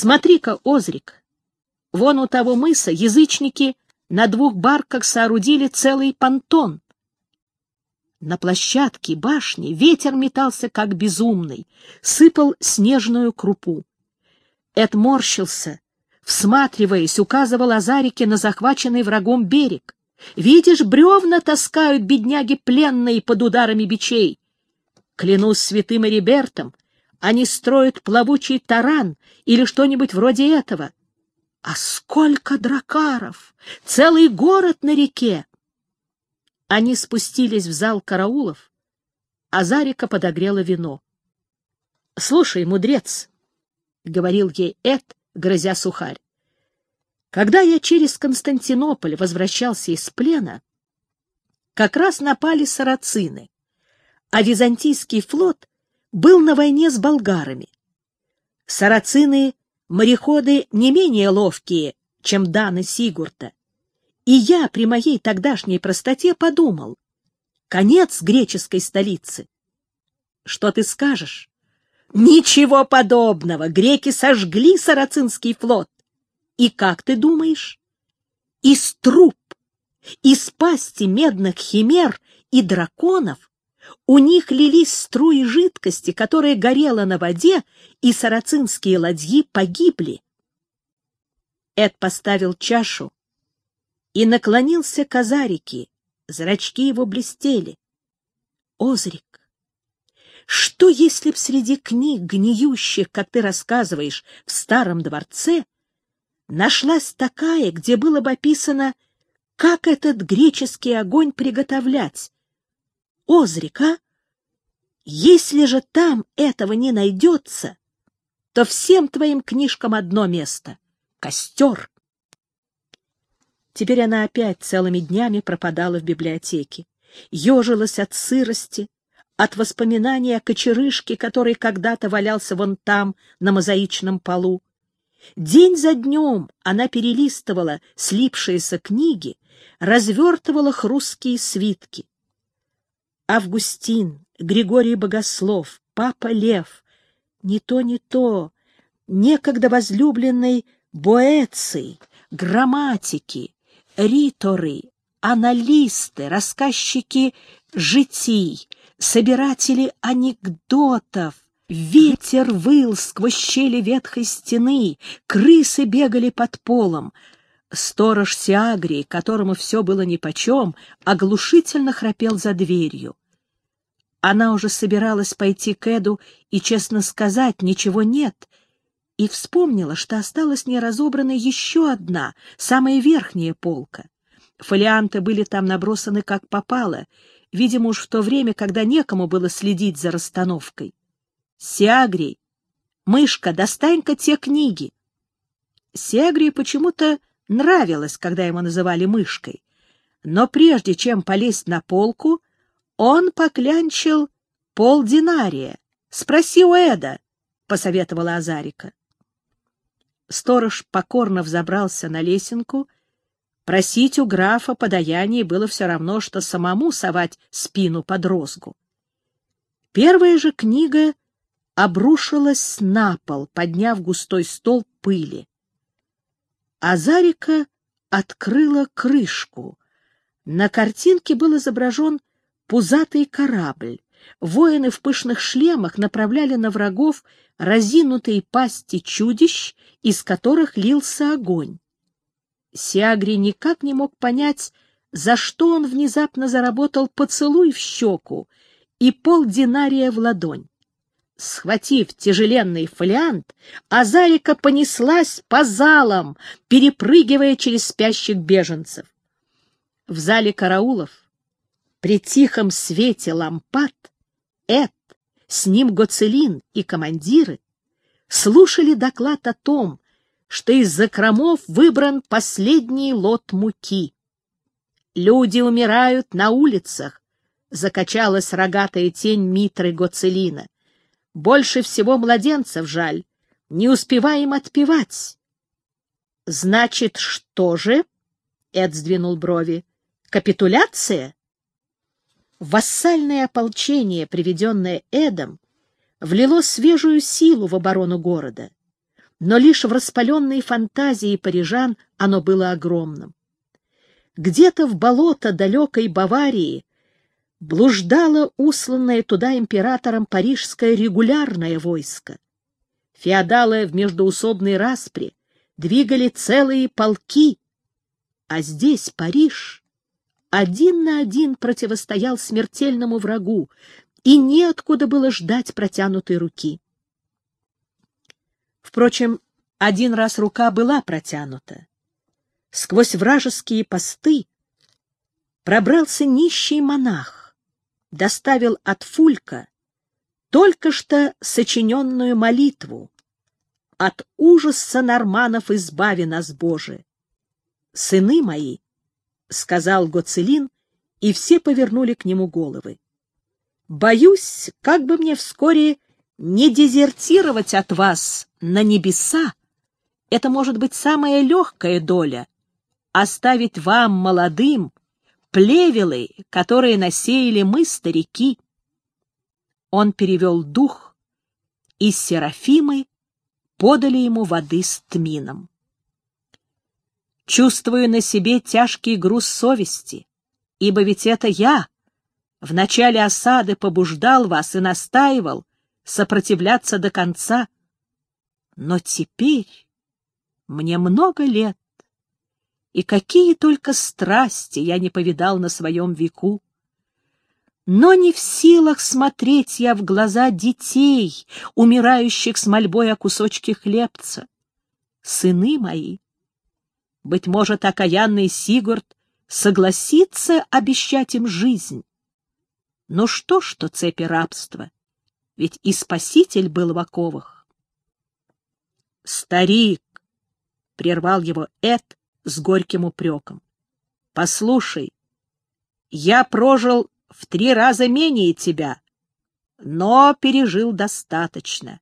Смотри-ка, Озрик, вон у того мыса язычники на двух барках соорудили целый понтон. На площадке башни ветер метался, как безумный, сыпал снежную крупу. Эд морщился, всматриваясь, указывал Азарике на захваченный врагом берег. «Видишь, бревна таскают бедняги пленные под ударами бичей. Клянусь святым Эрибертом, они строят плавучий таран или что-нибудь вроде этого. А сколько дракаров! Целый город на реке! Они спустились в зал караулов, а Зарика подогрела вино. — Слушай, мудрец, — говорил ей Эд, грозя сухарь, — когда я через Константинополь возвращался из плена, как раз напали сарацины, а византийский флот был на войне с болгарами. Сарацины — мореходы не менее ловкие, чем Даны Сигурта. И я при моей тогдашней простоте подумал, конец греческой столицы. Что ты скажешь? Ничего подобного! Греки сожгли сарацинский флот. И как ты думаешь? Из труб, из пасти медных химер и драконов у них лились струи жидкости, которая горела на воде, и сарацинские ладьи погибли. Эд поставил чашу и наклонился к Азарике. Зрачки его блестели. Озрик, что если б среди книг, гниющих, как ты рассказываешь, в старом дворце, нашлась такая, где было бы описано, как этот греческий огонь приготовлять? Озрик, а? Если же там этого не найдется, то всем твоим книжкам одно место — костер. Теперь она опять целыми днями пропадала в библиотеке, ежилась от сырости, от воспоминаний о кочерышке, который когда-то валялся вон там, на мозаичном полу. День за днем она перелистывала слипшиеся книги, развертывала хрусткие свитки. Августин, Григорий Богослов, Папа Лев, не то, не то, некогда возлюбленный Боэций, грамматики, риторы, аналисты, рассказчики житий, собиратели анекдотов. Ветер выл сквозь щели ветхой стены, крысы бегали под полом. Сторож Сиагрий, которому все было нипочем, оглушительно храпел за дверью. Она уже собиралась пойти к Эду и, честно сказать, ничего нет, и вспомнила, что осталась неразобранной еще одна, самая верхняя полка. Фолианты были там набросаны как попало, видимо, уж в то время, когда некому было следить за расстановкой. «Сиагрий! Мышка, достань-ка те книги!» Сиагрии почему-то нравилось, когда его называли мышкой, но прежде чем полезть на полку, он поклянчил полдинария. «Спроси у Эда», — посоветовала Азарика. Сторож покорно взобрался на лесенку. Просить у графа подаяние было все равно, что самому совать спину под розгу. Первая же книга обрушилась на пол, подняв густой стол пыли. Азарика открыла крышку. На картинке был изображен пузатый корабль. Воины в пышных шлемах направляли на врагов разинутые пасти чудищ, из которых лился огонь. Сиагри никак не мог понять, за что он внезапно заработал поцелуй в щеку и полдинария в ладонь. Схватив тяжеленный фолиант, Азарика понеслась по залам, перепрыгивая через спящих беженцев. В зале караулов, при тихом свете лампад, Эд с ним Гоцелин и командиры слушали доклад о том, что из закромов выбран последний лот муки. Люди умирают на улицах, закачалась рогатая тень Митры Гоцелина. Больше всего младенцев жаль, не успеваем отпевать. Значит, что же? Эд сдвинул брови. Капитуляция? Вассальное ополчение, приведенное Эдом, влило свежую силу в оборону города. но лишь в распаленной фантазии парижан оно было огромным. Где-то в болото далекой Баварии блуждало усланное туда императором парижское регулярное войско. Феодалы в междоусобной распре двигали целые полки, а здесь Париж один на один противостоял смертельному врагу, и неоткуда было ждать протянутой руки. Впрочем, один раз рука была протянута. Сквозь вражеские посты пробрался нищий монах, доставил от Фулька только что сочиненную молитву «От ужаса норманов избави нас, Боже!» «Сыны мои!» — сказал Гоцелин, и все повернули к нему головы. «Боюсь, как бы мне вскоре не дезертировать от вас на небеса. Это может быть самая легкая доля — оставить вам, молодым, плевелы, которые насеяли мы, старики. Он перевел дух, и серафимы подали ему воды с тмином. Чувствую на себе тяжкий груз совести, ибо ведь это я в начале осады побуждал вас и настаивал сопротивляться до конца. Но теперь мне много лет, и какие только страсти я не повидал на своем веку. Но не в силах смотреть я в глаза детей, умирающих с мольбой о кусочке хлебца. Сыны мои, быть может, окаянный Сигурд согласится обещать им жизнь. Но что, что цепи рабства? Ведь и Спаситель был в оковах. «Старик!» — прервал его Эд с горьким упреком. «Послушай, я прожил в три раза менее тебя, но пережил достаточно,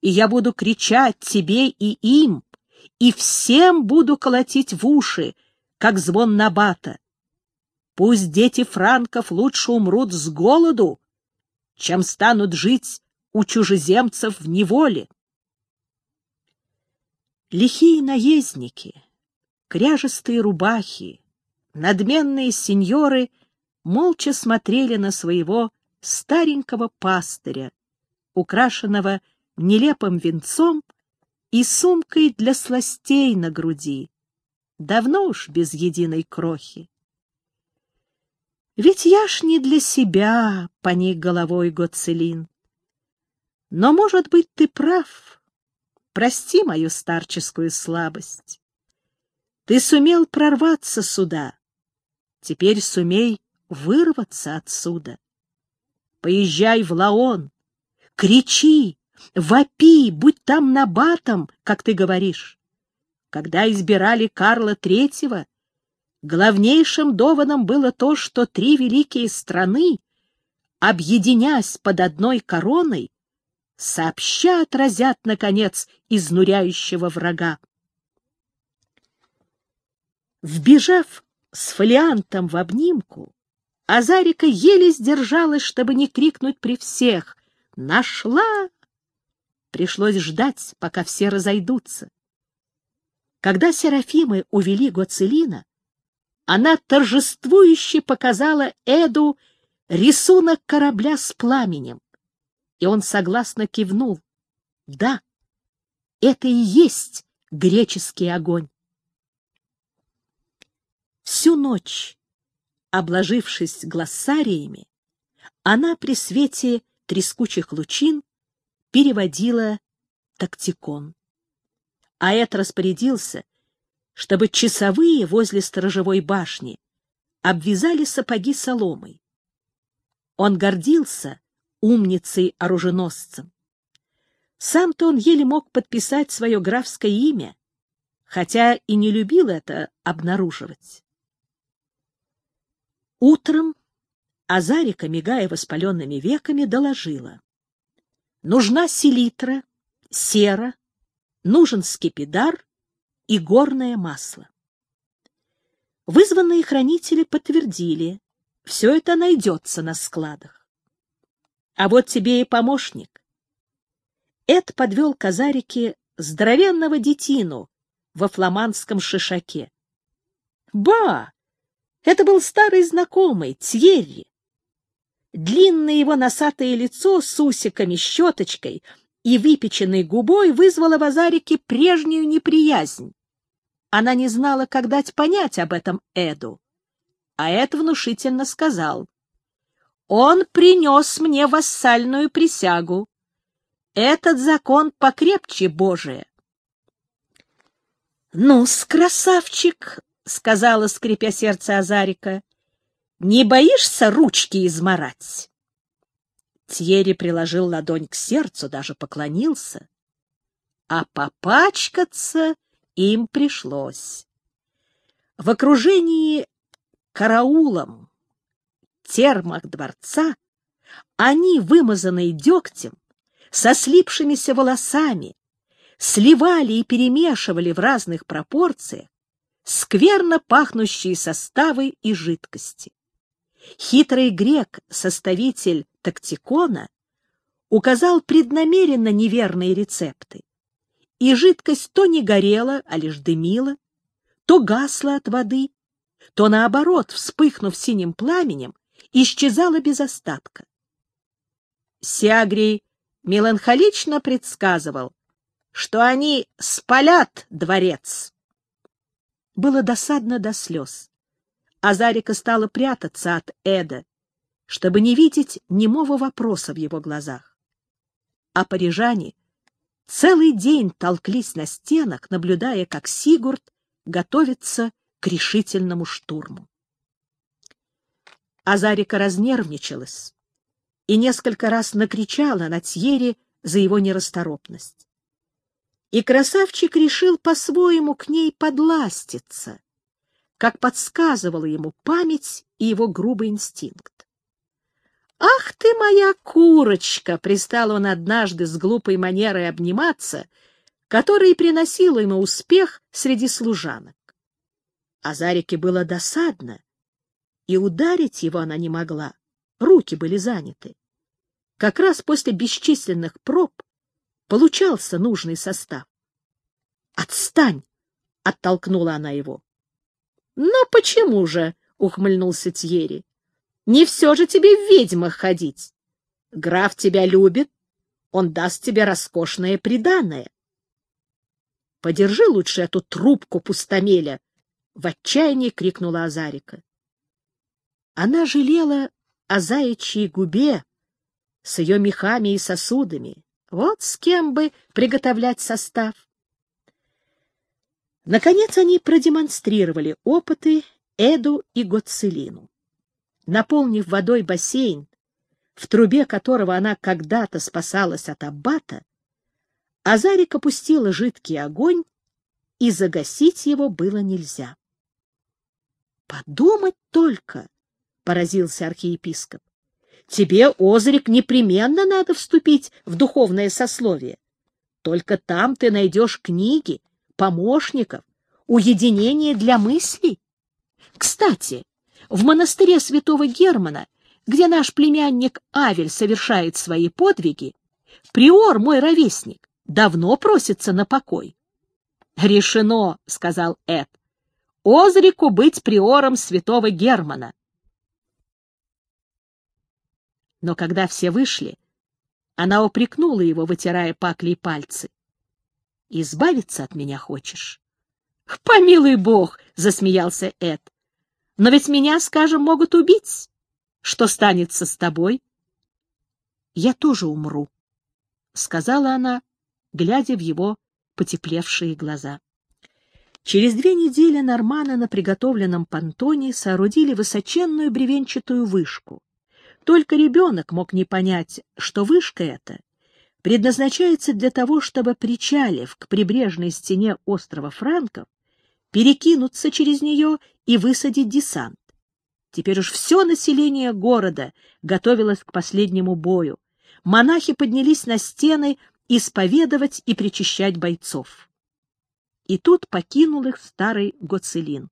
и я буду кричать тебе и им, и всем буду колотить в уши, как звон набата. Пусть дети франков лучше умрут с голоду, чем станут жить у чужеземцев в неволе. Лихие наездники, кряжестые рубахи, надменные сеньоры молча смотрели на своего старенького пастыря, украшенного нелепым венцом и сумкой для сластей на груди, давно уж без единой крохи. Ведь я ж не для себя, — поник головой Гоцелин. Но, может быть, ты прав. Прости мою старческую слабость. Ты сумел прорваться сюда. Теперь сумей вырваться отсюда. Поезжай в Лаон, кричи, вопи, будь там набатом, как ты говоришь. Когда избирали Карла Третьего, главнейшим доводом было то, что три великие страны, объединясь под одной короной, сообща отразят, наконец, изнуряющего врага. Вбежав с фолиантом в обнимку, Азарика еле сдержалась, чтобы не крикнуть при всех «Нашла!». Пришлось ждать, пока все разойдутся. Когда Серафимы увели Гоцелина, она торжествующе показала Эду рисунок корабля с пламенем, и он согласно кивнул. Да, это и есть греческий огонь. Всю ночь, обложившись глоссариями, она при свете трескучих лучин переводила тактикон а Эд распорядился, чтобы часовые возле сторожевой башни обвязали сапоги соломой. Он гордился умницей-оруженосцем. Сам-то он еле мог подписать свое графское имя, хотя и не любил это обнаруживать. Утром Азарика, мигая воспаленными веками, доложила. Нужна селитра, сера, нужен скипидар и горное масло. Вызванные хранители подтвердили, все это найдется на складах. А вот тебе и помощник. Эд подвел Казарике здоровенного детину во фламандском шишаке. Ба! Это был старый знакомый, Тьерри. Длинное его носатое лицо с усиками, щеточкой и выпеченной губой вызвало в Азарике прежнюю неприязнь. Она не знала, как дать понять об этом Эду. А Эд внушительно сказал. «Он принес мне вассальную присягу. Этот закон покрепче Божия». «Ну-с, красавчик!» — сказала, скрипя сердце Азарика. «Не боишься ручки изморать?» Тьерри приложил ладонь к сердцу, даже поклонился. А попачкаться им пришлось. В окружении караулом термах дворца они, вымазанные дегтем, со слипшимися волосами, сливали и перемешивали в разных пропорциях скверно пахнущие составы и жидкости. Хитрый грек, составитель тактикона, указал преднамеренно неверные рецепты и жидкость то не горела, а лишь дымила, то гасла от воды, то, наоборот, вспыхнув синим пламенем, исчезала без остатка. Сиагрий меланхолично предсказывал, что они спалят дворец. Было досадно до слез. Азарика стала прятаться от Эда, чтобы не видеть немого вопроса в его глазах. А парижане — целый день толклись на стенах, наблюдая, как Сигурд готовится к решительному штурму. Азарика разнервничалась и несколько раз накричала на Тьере за его нерасторопность. И красавчик решил по-своему к ней подластиться, как подсказывала ему память и его грубый инстинкт. «Ах ты моя курочка!» — пристал он однажды с глупой манерой обниматься, которая и приносила ему успех среди служанок. Азарике было досадно, и ударить его она не могла, руки были заняты. Как раз после бесчисленных проб получался нужный состав. «Отстань!» — оттолкнула она его. «Но почему же?» — ухмыльнулся Тьерри. Не все же тебе в ведьмах ходить. Граф тебя любит, он даст тебе роскошное приданое. Подержи лучше эту трубку пустомеля, — в отчаянии крикнула Азарика. Она жалела о заячьей губе с ее мехами и сосудами. Вот с кем бы приготовлять состав. Наконец они продемонстрировали опыты Эду и Гоцелину наполнив водой бассейн, в трубе которого она когда-то спасалась от аббата, Азарик опустила жидкий огонь, и загасить его было нельзя. «Подумать только!» — поразился архиепископ. «Тебе, Озрик, непременно надо вступить в духовное сословие. Только там ты найдешь книги, помощников, уединение для мыслей. Кстати, в монастыре святого Германа, где наш племянник Авель совершает свои подвиги, приор, мой ровесник, давно просится на покой. — Решено, — сказал Эд, — Озрику быть приором святого Германа. Но когда все вышли, она упрекнула его, вытирая паклей пальцы. — Избавиться от меня хочешь? — Помилуй бог! — засмеялся Эд. Но ведь меня, скажем, могут убить. Что станется с тобой? — Я тоже умру, — сказала она, глядя в его потеплевшие глаза. Через две недели норманы на приготовленном понтоне соорудили высоченную бревенчатую вышку. Только ребенок мог не понять, что вышка эта предназначается для того, чтобы, причалив к прибрежной стене острова Франков, перекинуться через нее и высадить десант. Теперь уж все население города готовилось к последнему бою. Монахи поднялись на стены исповедовать и причащать бойцов. И тут покинул их старый Гоцелин.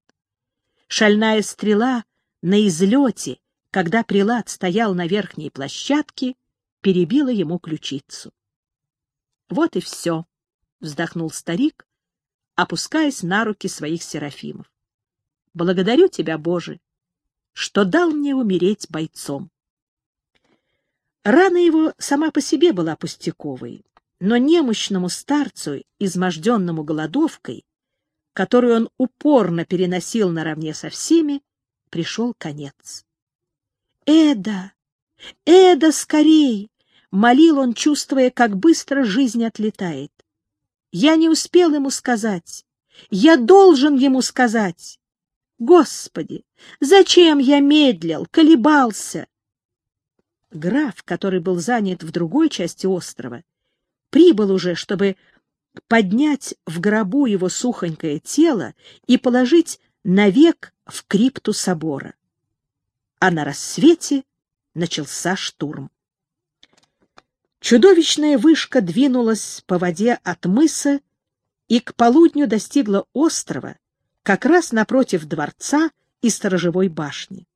Шальная стрела на излете, когда прилад стоял на верхней площадке, перебила ему ключицу. Вот и все, вздохнул старик, опускаясь на руки своих серафимов. Благодарю тебя, Боже, что дал мне умереть бойцом. Рана его сама по себе была пустяковой, но немощному старцу, изможденному голодовкой, которую он упорно переносил наравне со всеми, пришел конец. «Эда! Эда, скорей!» — молил он, чувствуя, как быстро жизнь отлетает. «Я не успел ему сказать. Я должен ему сказать. Господи, зачем я медлил, колебался?» Граф, который был занят в другой части острова, прибыл уже, чтобы поднять в гробу его сухонькое тело и положить навек в крипту собора. А на рассвете начался штурм. Чудовищная вышка двинулась по воде от мыса и к полудню достигла острова, как раз напротив дворца и сторожевой башни.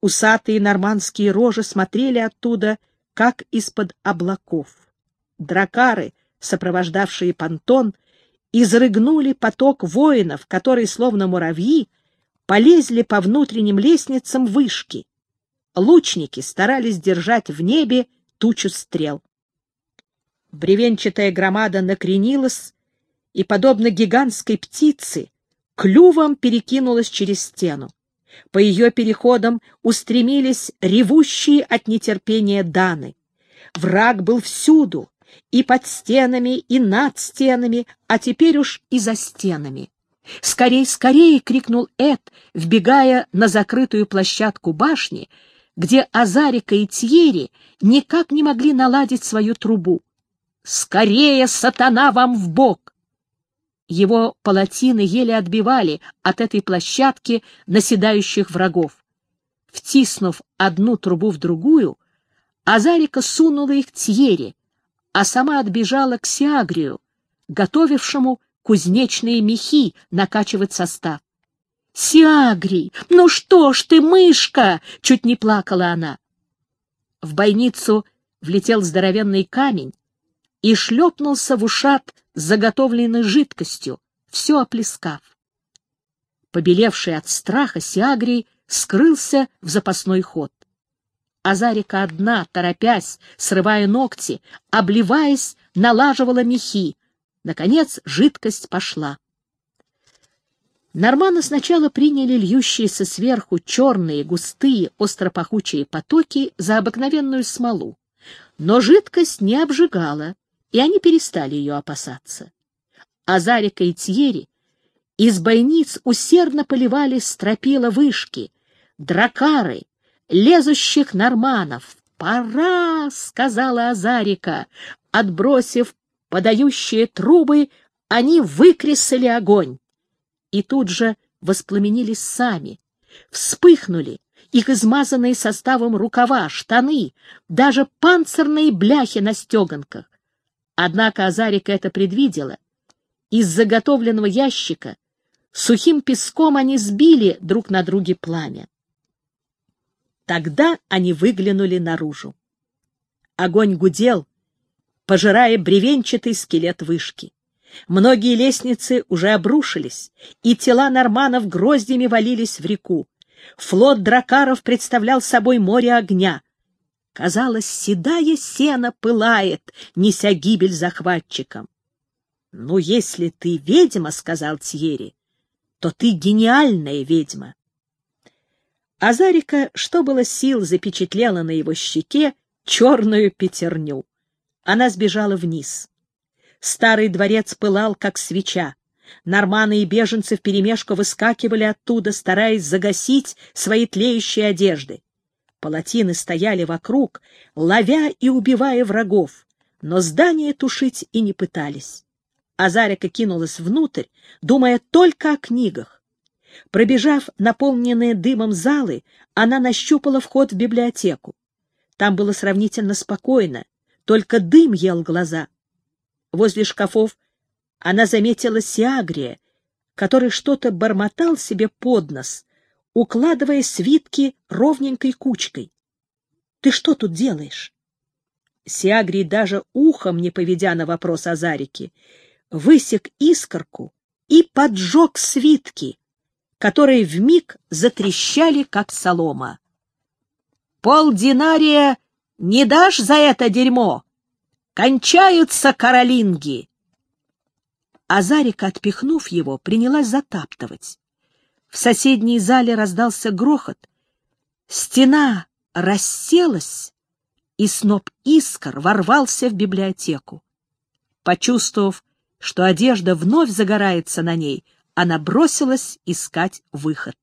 Усатые нормандские рожи смотрели оттуда, как из-под облаков. Дракары, сопровождавшие понтон, изрыгнули поток воинов, которые, словно муравьи, полезли по внутренним лестницам вышки. Лучники старались держать в небе тучу стрел. Бревенчатая громада накренилась и, подобно гигантской птице, клювом перекинулась через стену. По ее переходам устремились ревущие от нетерпения даны. Враг был всюду, и под стенами, и над стенами, а теперь уж и за стенами. «Скорей, скорей!» — крикнул Эд, вбегая на закрытую площадку башни, где Азарика и Тьери никак не могли наладить свою трубу. «Скорее, сатана, вам в бок!» Его палатины еле отбивали от этой площадки наседающих врагов. Втиснув одну трубу в другую, Азарика сунула их Тьере, а сама отбежала к Сиагрию, готовившему кузнечные мехи накачивать состав. «Сиагрий, ну что ж ты, мышка!» — чуть не плакала она. В бойницу влетел здоровенный камень и шлепнулся в ушат заготовленной жидкостью, все оплескав. Побелевший от страха Сиагрий скрылся в запасной ход. Азарика одна, торопясь, срывая ногти, обливаясь, налаживала мехи. Наконец жидкость пошла. Норманы сначала приняли льющиеся сверху черные, густые, остропахучие потоки за обыкновенную смолу, но жидкость не обжигала, и они перестали ее опасаться. Азарика и Тьери из бойниц усердно поливали стропила вышки, дракары, лезущих норманов. «Пора!» — сказала Азарика. Отбросив подающие трубы, они выкресали огонь. И тут же воспламенились сами, вспыхнули их измазанные составом рукава, штаны, даже панцирные бляхи на стеганках. Однако Азарика это предвидела. Из заготовленного ящика сухим песком они сбили друг на друге пламя. Тогда они выглянули наружу. Огонь гудел, пожирая бревенчатый скелет вышки. Многие лестницы уже обрушились, и тела норманов гроздями валились в реку. Флот дракаров представлял собой море огня. Казалось, седая сена пылает, неся гибель захватчикам. — Ну, если ты ведьма, — сказал Тьери, — то ты гениальная ведьма. Азарика, что было сил, запечатлела на его щеке черную пятерню. Она сбежала вниз. Старый дворец пылал, как свеча. Норманы и беженцы вперемешку выскакивали оттуда, стараясь загасить свои тлеющие одежды. Палатины стояли вокруг, ловя и убивая врагов, но здание тушить и не пытались. Азарика кинулась внутрь, думая только о книгах. Пробежав наполненные дымом залы, она нащупала вход в библиотеку. Там было сравнительно спокойно, только дым ел глаза. Возле шкафов она заметила Сиагрия, который что-то бормотал себе под нос, укладывая свитки ровненькой кучкой. — Ты что тут делаешь? Сиагрий, даже ухом не поведя на вопрос Азарики, высек искорку и поджег свитки, которые вмиг затрещали, как солома. «Полдинария не дашь за это дерьмо! Кончаются каролинги!» Азарика, отпихнув его, принялась затаптывать. В соседней зале раздался грохот. Стена расселась, и сноп искр ворвался в библиотеку. Почувствовав, что одежда вновь загорается на ней, она бросилась искать выход.